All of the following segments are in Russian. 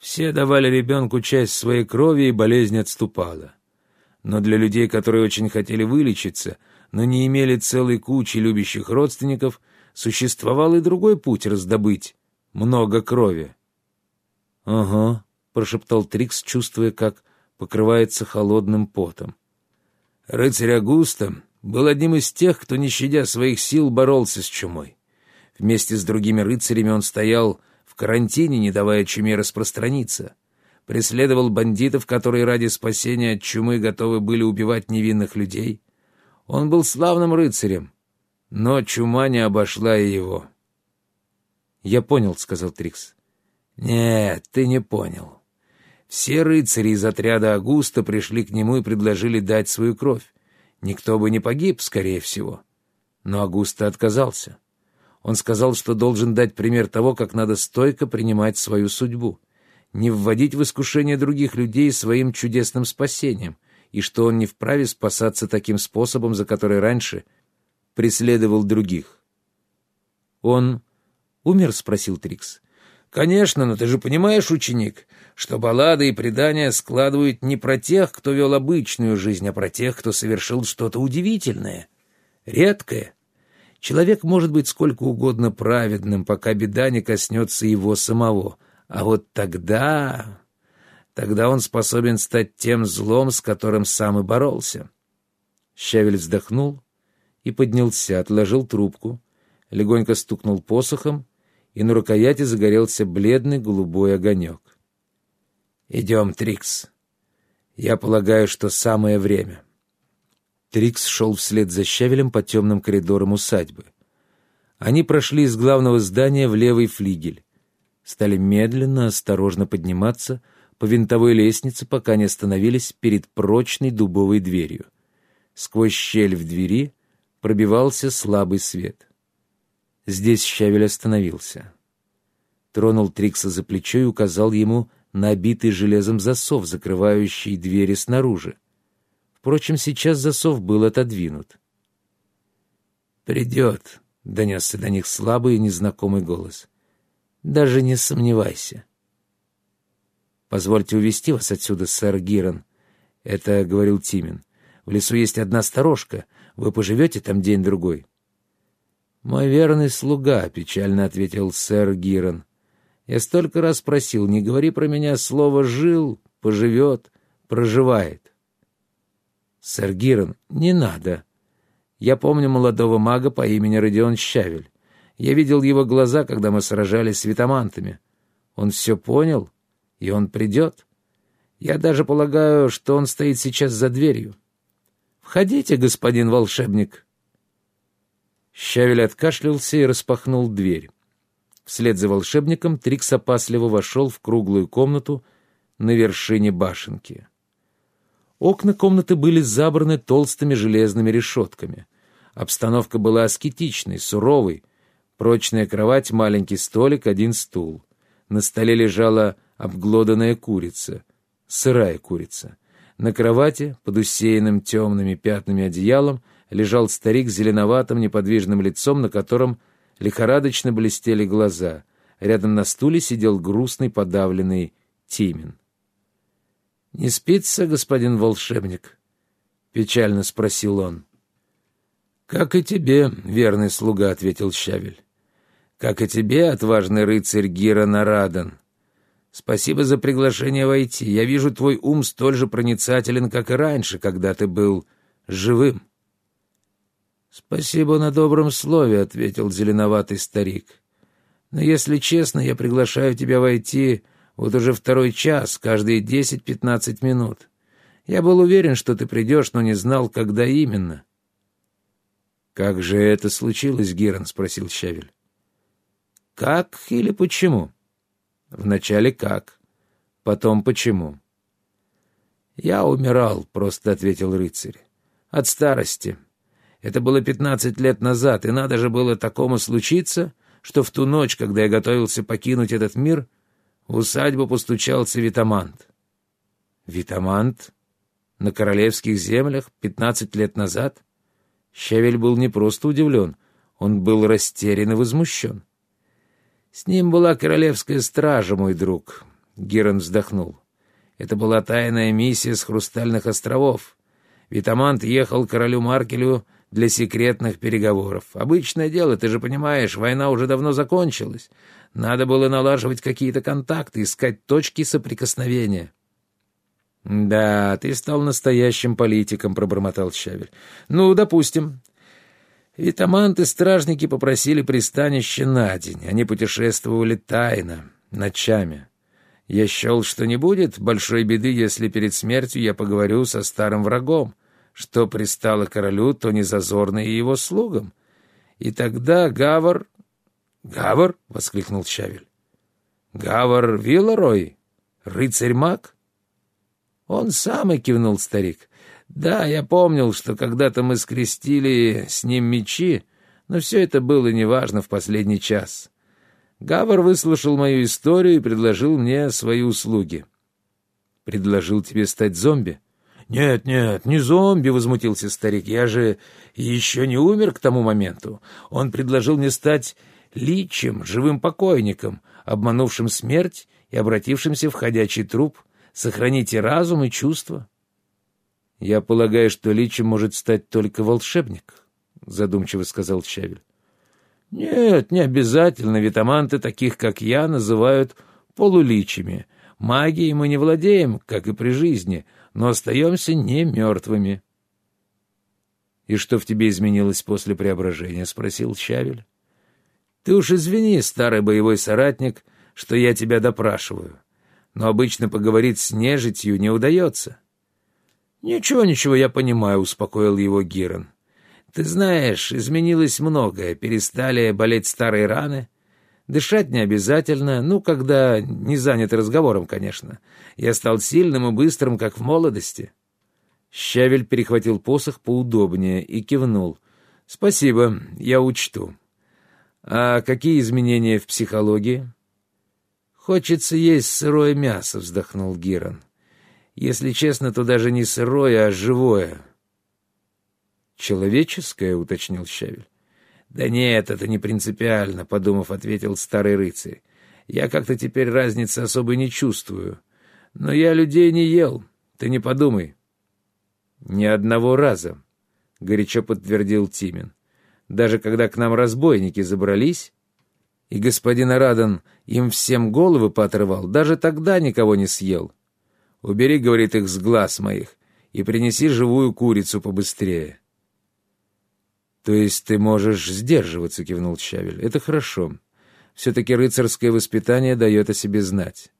Все давали ребенку часть своей крови, и болезнь отступала. Но для людей, которые очень хотели вылечиться, но не имели целой кучи любящих родственников, существовал и другой путь раздобыть много крови. — Ага, — прошептал Трикс, чувствуя, как покрывается холодным потом. Рыцарь Агуста был одним из тех, кто, не щадя своих сил, боролся с чумой. Вместе с другими рыцарями он стоял карантине, не давая чуме распространиться. Преследовал бандитов, которые ради спасения от чумы готовы были убивать невинных людей. Он был славным рыцарем, но чума не обошла и его. «Я понял», — сказал Трикс. «Нет, ты не понял. Все рыцари из отряда Агуста пришли к нему и предложили дать свою кровь. Никто бы не погиб, скорее всего. Но Агуста отказался. Он сказал, что должен дать пример того, как надо стойко принимать свою судьбу, не вводить в искушение других людей своим чудесным спасением, и что он не вправе спасаться таким способом, за который раньше преследовал других. «Он умер?» — спросил Трикс. «Конечно, но ты же понимаешь, ученик, что баллады и предания складывают не про тех, кто вел обычную жизнь, а про тех, кто совершил что-то удивительное, редкое. Человек может быть сколько угодно праведным, пока беда не коснется его самого, а вот тогда... Тогда он способен стать тем злом, с которым сам и боролся». Щавель вздохнул и поднялся, отложил трубку, легонько стукнул посохом, и на рукояти загорелся бледный голубой огонек. «Идем, Трикс. Я полагаю, что самое время». Трикс шел вслед за Щавелем по темным коридорам усадьбы. Они прошли из главного здания в левый флигель. Стали медленно, осторожно подниматься по винтовой лестнице, пока не остановились перед прочной дубовой дверью. Сквозь щель в двери пробивался слабый свет. Здесь Щавель остановился. Тронул Трикса за плечо и указал ему на обитый железом засов, закрывающий двери снаружи. Впрочем, сейчас засов был отодвинут. «Придет», — донесся до них слабый и незнакомый голос. «Даже не сомневайся». «Позвольте увести вас отсюда, сэр Гирон», — это говорил Тимин. «В лесу есть одна сторожка. Вы поживете там день-другой?» «Мой верный слуга», — печально ответил сэр Гирон. Я столько раз просил, не говори про меня слово «жил», «поживет», «проживает». Сэр Гирон, не надо. Я помню молодого мага по имени Родион Щавель. Я видел его глаза, когда мы сражались с витамантами. Он все понял, и он придет. Я даже полагаю, что он стоит сейчас за дверью. Входите, господин волшебник. Щавель откашлялся и распахнул дверь. Вслед за волшебником Трикс опасливо вошел в круглую комнату на вершине башенки. Окна комнаты были забраны толстыми железными решетками. Обстановка была аскетичной, суровой. Прочная кровать, маленький столик, один стул. На столе лежала обглоданная курица, сырая курица. На кровати, под усеянным темными пятнами одеялом, лежал старик с зеленоватым неподвижным лицом, на котором лихорадочно блестели глаза. Рядом на стуле сидел грустный, подавленный Тимин. — Не спится, господин волшебник? — печально спросил он. — Как и тебе, верный слуга, — ответил Щавель. — Как и тебе, отважный рыцарь Гира Нарадан. Спасибо за приглашение войти. Я вижу, твой ум столь же проницателен, как и раньше, когда ты был живым. «Спасибо на добром слове», — ответил зеленоватый старик. «Но если честно, я приглашаю тебя войти вот уже второй час, каждые десять-пятнадцать минут. Я был уверен, что ты придешь, но не знал, когда именно». «Как же это случилось, Герон?» — спросил Щавель. «Как или почему?» «Вначале как, потом почему». «Я умирал», — просто ответил рыцарь. «От старости». Это было пятнадцать лет назад, и надо же было такому случиться, что в ту ночь, когда я готовился покинуть этот мир, в усадьбу постучался Витамант. Витамант? На королевских землях пятнадцать лет назад? Щавель был не просто удивлен, он был растерян и возмущен. С ним была королевская стража, мой друг. Герон вздохнул. Это была тайная миссия с Хрустальных островов. Витамант ехал королю Маркелю для секретных переговоров. Обычное дело, ты же понимаешь, война уже давно закончилась. Надо было налаживать какие-то контакты, искать точки соприкосновения. «Да, ты стал настоящим политиком», — пробормотал Щавель. «Ну, допустим. Витаманты стражники попросили пристанище на день. Они путешествовали тайно, ночами. Я счел, что не будет большой беды, если перед смертью я поговорю со старым врагом. Что пристало королю, то не зазорно и его слугам. И тогда Гавар... — Гавар? — воскликнул Щавель. — Гавар Вилларой? Рыцарь-маг? — Он сам и кивнул старик. — Да, я помнил, что когда-то мы скрестили с ним мечи, но все это было неважно в последний час. Гавар выслушал мою историю и предложил мне свои услуги. «Предложил тебе стать зомби?» «Нет, нет, не зомби», — возмутился старик. «Я же еще не умер к тому моменту. Он предложил мне стать личем, живым покойником, обманувшим смерть и обратившимся в ходячий труп. Сохраните разум и чувства». «Я полагаю, что личем может стать только волшебник», — задумчиво сказал Чавель. Нет, не обязательно. Витаманты таких, как я, называют полуличами. Магией мы не владеем, как и при жизни, но остаемся не мертвыми. — И что в тебе изменилось после преображения? — спросил Чавель. — Ты уж извини, старый боевой соратник, что я тебя допрашиваю, но обычно поговорить с нежитью не удается. — Ничего, ничего, я понимаю, — успокоил его Гирон. — ты знаешь, изменилось многое, перестали болеть старые раны. Дышать не обязательно, ну, когда не занят разговором, конечно. Я стал сильным и быстрым, как в молодости. Щавель перехватил посох поудобнее и кивнул. «Спасибо, я учту. А какие изменения в психологии?» «Хочется есть сырое мясо», — вздохнул Гирон. «Если честно, то даже не сырое, а живое. «Человеческое?» — уточнил Щавель. «Да нет, это не принципиально», — подумав, ответил старый рыцарь. «Я как-то теперь разницы особой не чувствую. Но я людей не ел, ты не подумай». «Ни одного раза», — горячо подтвердил Тимин. «Даже когда к нам разбойники забрались, и господин Арадан им всем головы поотрывал, даже тогда никого не съел. Убери, — говорит, — их с глаз моих и принеси живую курицу побыстрее». «То есть ты можешь сдерживаться», — кивнул Чавель. «Это хорошо. Все-таки рыцарское воспитание дает о себе знать».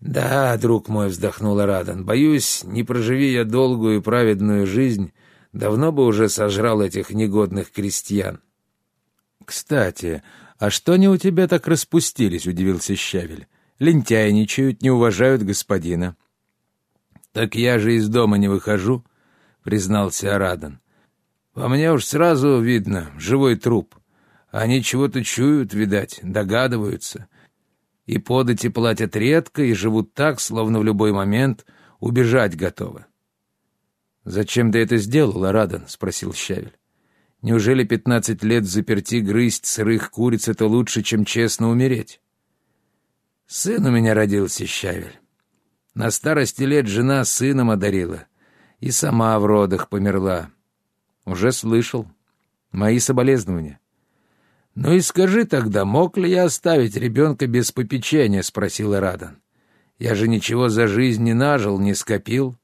«Да, друг мой», — вздохнул Радан, — «боюсь, не проживи я долгую и праведную жизнь, давно бы уже сожрал этих негодных крестьян». «Кстати, а что они у тебя так распустились?» — удивился Щавель. «Лентяйничают, не уважают господина». «Так я же из дома не выхожу», — признался Арадан. Во мне уж сразу видно живой труп. Они чего-то чуют, видать, догадываются. И подати платят редко, и живут так, словно в любой момент убежать готовы. «Зачем ты это сделал, Радан?» — спросил Щавель. «Неужели пятнадцать лет заперти грызть сырых куриц — это лучше, чем честно умереть?» «Сын у меня родился, Щавель. На старости лет жена сыном одарила, и сама в родах померла. «Уже слышал. Мои соболезнования». «Ну и скажи тогда, мог ли я оставить ребенка без попечения?» — спросил Радан. «Я же ничего за жизнь не нажил, не скопил.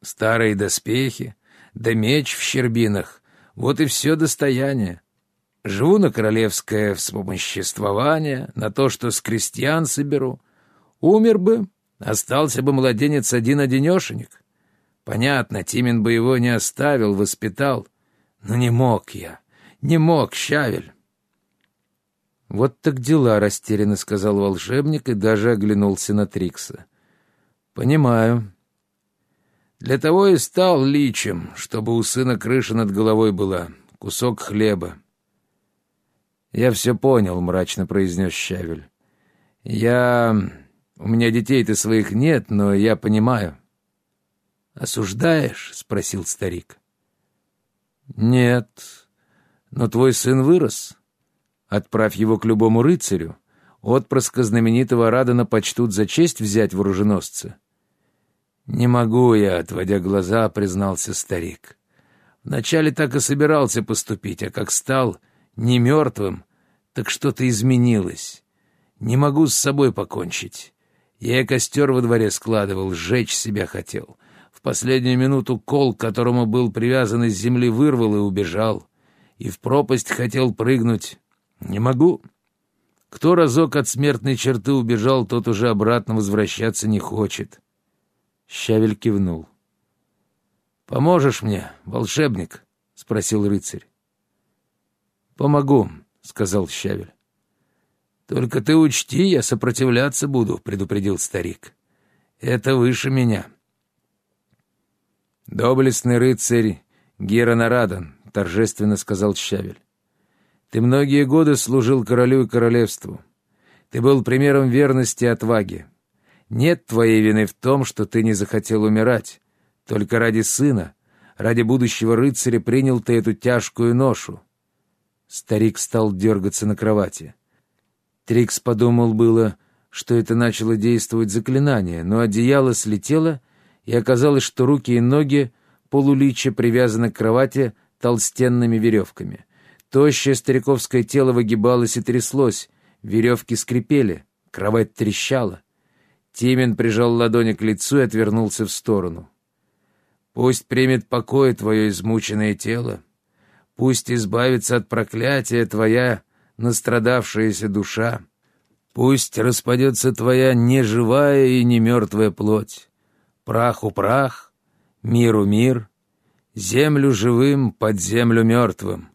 Старые доспехи, да меч в щербинах — вот и все достояние. Живу на королевское вспомоществование, на то, что с крестьян соберу. Умер бы, остался бы младенец один-одинешенек. Понятно, Тимин бы его не оставил, воспитал. Но не мог я, не мог, Щавель. «Вот так дела», — растерянно сказал волшебник и даже оглянулся на Трикса. «Понимаю. Для того и стал личем, чтобы у сына крыша над головой была, кусок хлеба». «Я все понял», — мрачно произнес Щавель. «Я... У меня детей-то своих нет, но я понимаю». «Осуждаешь?» — спросил старик. «Нет, но твой сын вырос. Отправь его к любому рыцарю. отпрыска знаменитого Радана почтут за честь взять в? «Не могу я», — отводя глаза, признался старик. «Вначале так и собирался поступить, а как стал не мертвым, так что-то изменилось. Не могу с собой покончить. Я костер во дворе складывал, сжечь себя хотел. В последнюю минуту кол, к которому был привязан из земли, вырвал и убежал. И в пропасть хотел прыгнуть. Не могу. Кто разок от смертной черты убежал, тот уже обратно возвращаться не хочет. Щавель кивнул. «Поможешь мне, волшебник?» — спросил рыцарь. «Помогу», — сказал Щавель. «Только ты учти, я сопротивляться буду», — предупредил старик. «Это выше меня». «Доблестный рыцарь Геронарадан», — торжественно сказал Щавель. «Ты многие годы служил королю и королевству. Ты был примером верности и отваги. Нет твоей вины в том, что ты не захотел умирать. Только ради сына, ради будущего рыцаря принял ты эту тяжкую ношу». Старик стал дергаться на кровати. Трикс подумал было, что это начало действовать заклинание, но одеяло слетело, и оказалось, что руки и ноги полулича привязаны к кровати толстенными веревками. Тощее стариковское тело выгибалось и тряслось, веревки скрипели, кровать трещала. Тимен прижал ладони к лицу и отвернулся в сторону. «Пусть примет покой твое измученное тело, пусть избавится от проклятия твоя настрадавшаяся душа. Пусть распадется твоя неживая и не мертвая плоть. Праху прах, миру мир, землю живым под землю мертвым.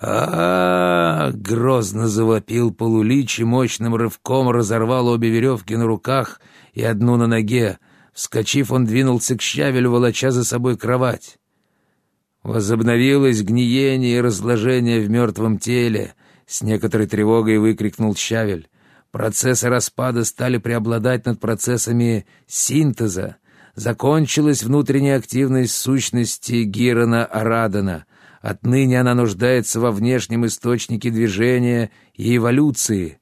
а, -а, -а грозно завопил полулич и мощным рывком разорвал обе веревки на руках и одну на ноге. Вскочив, он двинулся к щавелю, волоча за собой кровать. Возобновилось гниение и разложение в мертвом теле — с некоторой тревогой выкрикнул Щавель. Процессы распада стали преобладать над процессами синтеза. Закончилась внутренняя активность сущности Гирона Арадана. Отныне она нуждается во внешнем источнике движения и эволюции.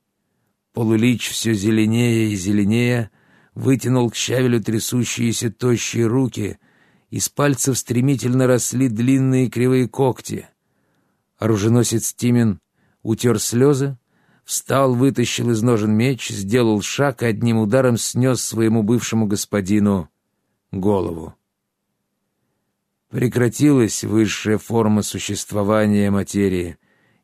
Полулич все зеленее и зеленее вытянул к щавелю трясущиеся тощие руки, из пальцев стремительно росли длинные кривые когти. Оруженосец Тимен утер слезы, встал, вытащил из ножен меч, сделал шаг и одним ударом снес своему бывшему господину голову. Прекратилась высшая форма существования материи,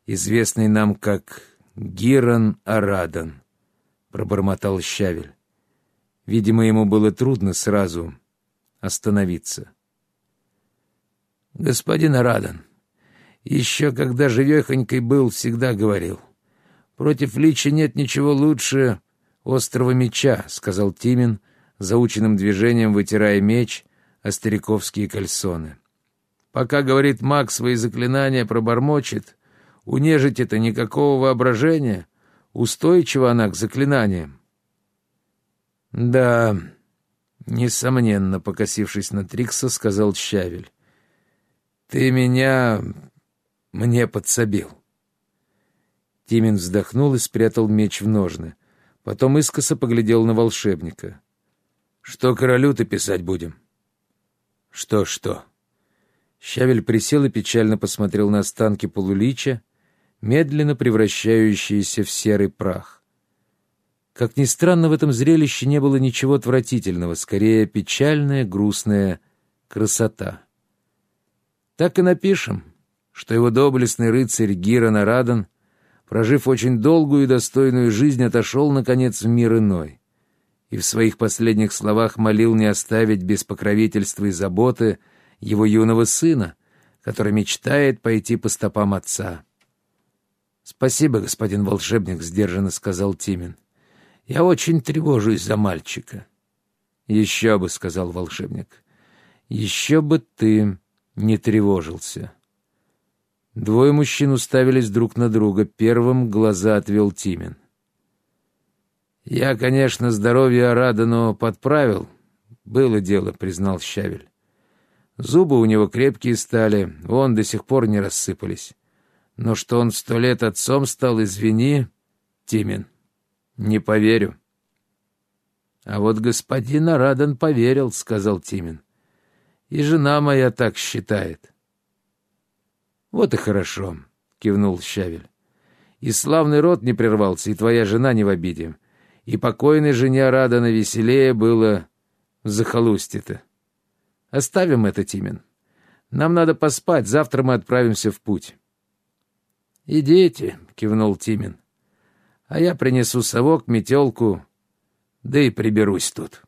известной нам как Гиран Арадан, пробормотал Щавель. Видимо, ему было трудно сразу остановиться. «Господин Арадан, еще когда живехонькой был, всегда говорил. «Против лича нет ничего лучше острого меча», — сказал Тимин, заученным движением вытирая меч о стариковские кальсоны. «Пока, — говорит маг, — свои заклинания пробормочет, у нежити-то никакого воображения, устойчива она к заклинаниям». «Да, несомненно, — покосившись на Трикса, — сказал Щавель. «Ты меня мне подсобил. Тимин вздохнул и спрятал меч в ножны. Потом искоса поглядел на волшебника. «Что королю-то писать будем?» «Что-что?» Щавель присел и печально посмотрел на останки полулича, медленно превращающиеся в серый прах. Как ни странно, в этом зрелище не было ничего отвратительного, скорее печальная, грустная красота. «Так и напишем», что его доблестный рыцарь Гирон Арадан, прожив очень долгую и достойную жизнь, отошел, наконец, в мир иной и в своих последних словах молил не оставить без покровительства и заботы его юного сына, который мечтает пойти по стопам отца. «Спасибо, господин волшебник», — сдержанно сказал Тимин. «Я очень тревожусь за мальчика». «Еще бы», — сказал волшебник, — «еще бы ты не тревожился». Двое мужчин уставились друг на друга. Первым глаза отвел Тимен. «Я, конечно, здоровье Арадано подправил. Было дело», — признал Щавель. «Зубы у него крепкие стали, вон до сих пор не рассыпались. Но что он сто лет отцом стал, извини, Тимен». «Не поверю». «А вот господин Арадан поверил», — сказал Тимин. «И жена моя так считает». «Вот и хорошо», — кивнул Щавель. «И славный род не прервался, и твоя жена не в обиде. И покойной жене Арадана веселее было в захолустье-то. Оставим это, Тимин. Нам надо поспать, завтра мы отправимся в путь». «Идите», — кивнул Тимин. «А я принесу совок, метелку, да и приберусь тут».